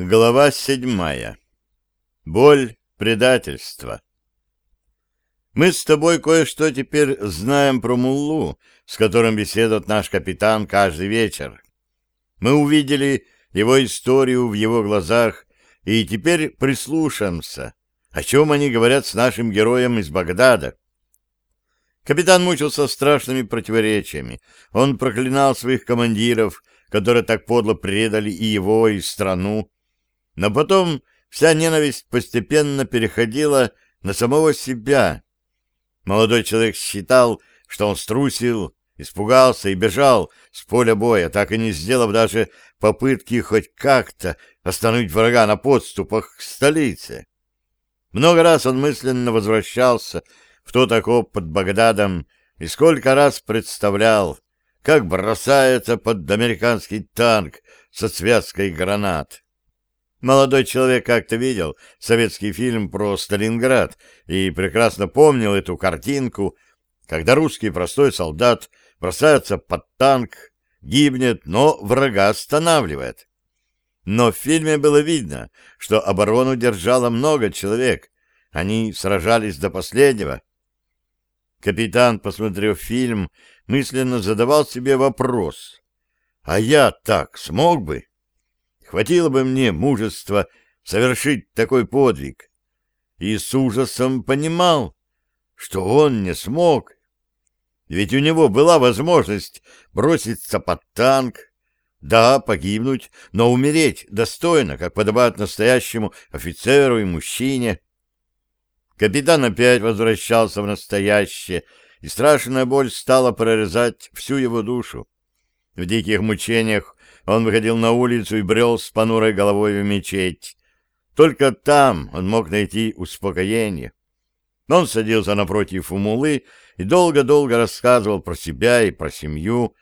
Глава седьмая. Боль предательства. Мы с тобой кое-что теперь знаем про Муллу, с которым беседует наш капитан каждый вечер. Мы увидели его историю в его глазах и теперь прислушаемся, о чем они говорят с нашим героем из Багдада. Капитан мучился страшными противоречиями. Он проклинал своих командиров, которые так подло предали и его, и страну, но потом вся ненависть постепенно переходила на самого себя. Молодой человек считал, что он струсил, испугался и бежал с поля боя, так и не сделав даже попытки хоть как-то остановить врага на подступах к столице. Много раз он мысленно возвращался в тот окоп под Багдадом и сколько раз представлял, как бросается под американский танк со связкой гранат. Молодой человек как-то видел советский фильм про Сталинград и прекрасно помнил эту картинку, когда русский простой солдат бросается под танк, гибнет, но врага останавливает. Но в фильме было видно, что оборону держало много человек, они сражались до последнего. Капитан, посмотрев фильм, мысленно задавал себе вопрос, а я так смог бы? Хватило бы мне мужества совершить такой подвиг. И с ужасом понимал, что он не смог. Ведь у него была возможность броситься под танк, да, погибнуть, но умереть достойно, как подобает настоящему офицеру и мужчине. Капитан опять возвращался в настоящее, и страшная боль стала прорезать всю его душу. В диких мучениях он выходил на улицу и брел с понурой головой в мечеть. Только там он мог найти успокоение. Он садился напротив умулы и долго-долго рассказывал про себя и про семью,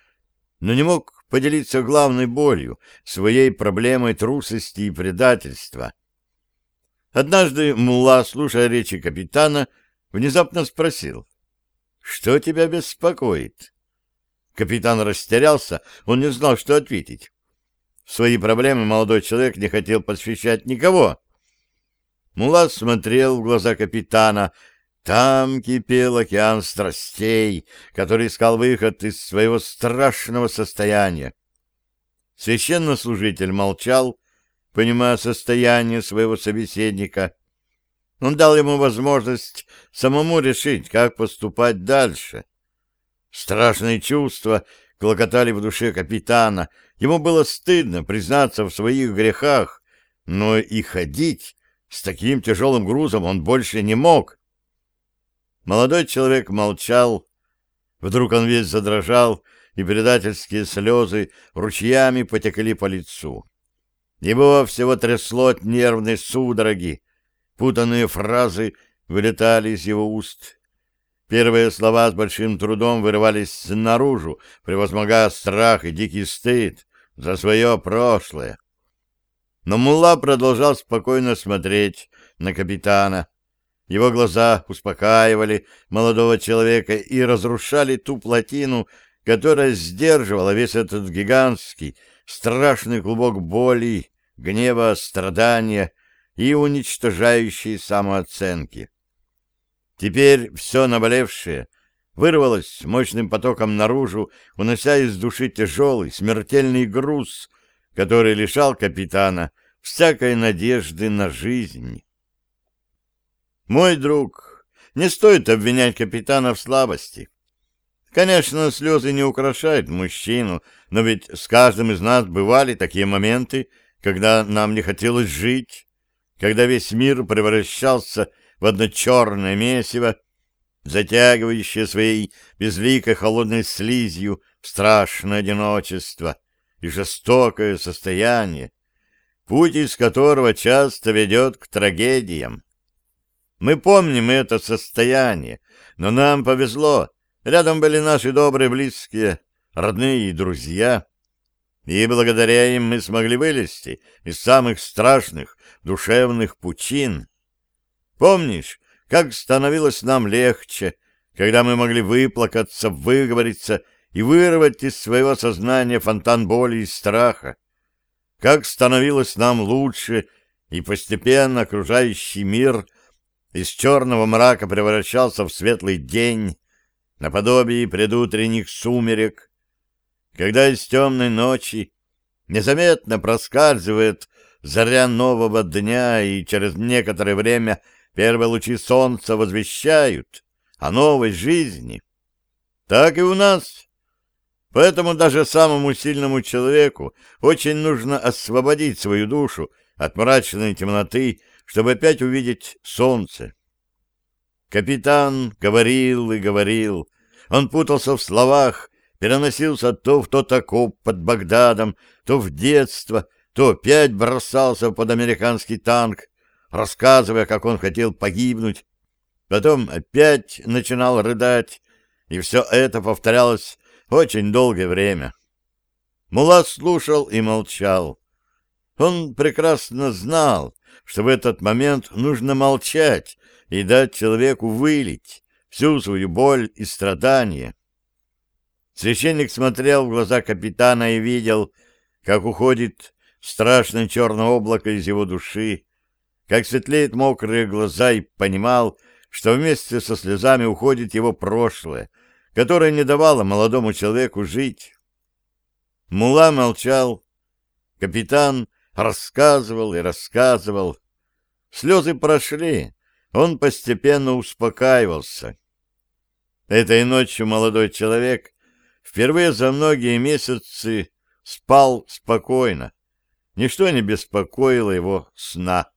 но не мог поделиться главной болью, своей проблемой трусости и предательства. Однажды Мулла, слушая речи капитана, внезапно спросил, «Что тебя беспокоит?» Капитан растерялся, он не знал, что ответить. Свои проблемы молодой человек не хотел посвящать никого. Мулат смотрел в глаза капитана. Там кипел океан страстей, который искал выход из своего страшного состояния. Священнослужитель молчал, понимая состояние своего собеседника. Он дал ему возможность самому решить, как поступать дальше. Страшные чувства клокотали в душе капитана. Ему было стыдно признаться в своих грехах, но и ходить с таким тяжелым грузом он больше не мог. Молодой человек молчал. Вдруг он весь задрожал, и предательские слезы ручьями потекли по лицу. Его всего трясло от нервной судороги. Путанные фразы вылетали из его уст. Первые слова с большим трудом вырывались наружу, превозмогая страх и дикий стыд за свое прошлое. Но Мулла продолжал спокойно смотреть на капитана. Его глаза успокаивали молодого человека и разрушали ту плотину, которая сдерживала весь этот гигантский, страшный клубок боли, гнева, страдания и уничтожающей самооценки. Теперь все наболевшее вырвалось мощным потоком наружу, унося из души тяжелый, смертельный груз, который лишал капитана всякой надежды на жизнь. Мой друг, не стоит обвинять капитана в слабости. Конечно, слезы не украшают мужчину, но ведь с каждым из нас бывали такие моменты, когда нам не хотелось жить, когда весь мир превращался в одно черное месиво, затягивающее своей безликой холодной слизью в страшное одиночество и жестокое состояние, путь из которого часто ведет к трагедиям. Мы помним это состояние, но нам повезло, рядом были наши добрые близкие, родные и друзья, и благодаря им мы смогли вылезти из самых страшных душевных пучин, Помнишь, как становилось нам легче, когда мы могли выплакаться, выговориться и вырвать из своего сознания фонтан боли и страха? как становилось нам лучше, и постепенно окружающий мир из черного мрака превращался в светлый день, наподобие предутренних сумерек, когда из темной ночи незаметно проскальзывает заря нового дня, и через некоторое время первые лучи солнца возвещают о новой жизни. Так и у нас. Поэтому даже самому сильному человеку очень нужно освободить свою душу от мрачной темноты, чтобы опять увидеть солнце. Капитан говорил и говорил. Он путался в словах, переносился то в тот окоп под Багдадом, то в детство, то опять бросался под американский танк, рассказывая, как он хотел погибнуть. Потом опять начинал рыдать, и все это повторялось очень долгое время. Мулат слушал и молчал. Он прекрасно знал, что в этот момент нужно молчать и дать человеку вылить всю свою боль и страдания. Священник смотрел в глаза капитана и видел, как уходит страшное черное облако из его души, как светлеют мокрые глаза и понимал, что вместе со слезами уходит его прошлое, которое не давало молодому человеку жить. Мула молчал. Капитан рассказывал и рассказывал. Слезы прошли, он постепенно успокаивался. Этой ночью молодой человек впервые за многие месяцы спал спокойно. Ничто не беспокоило его сна.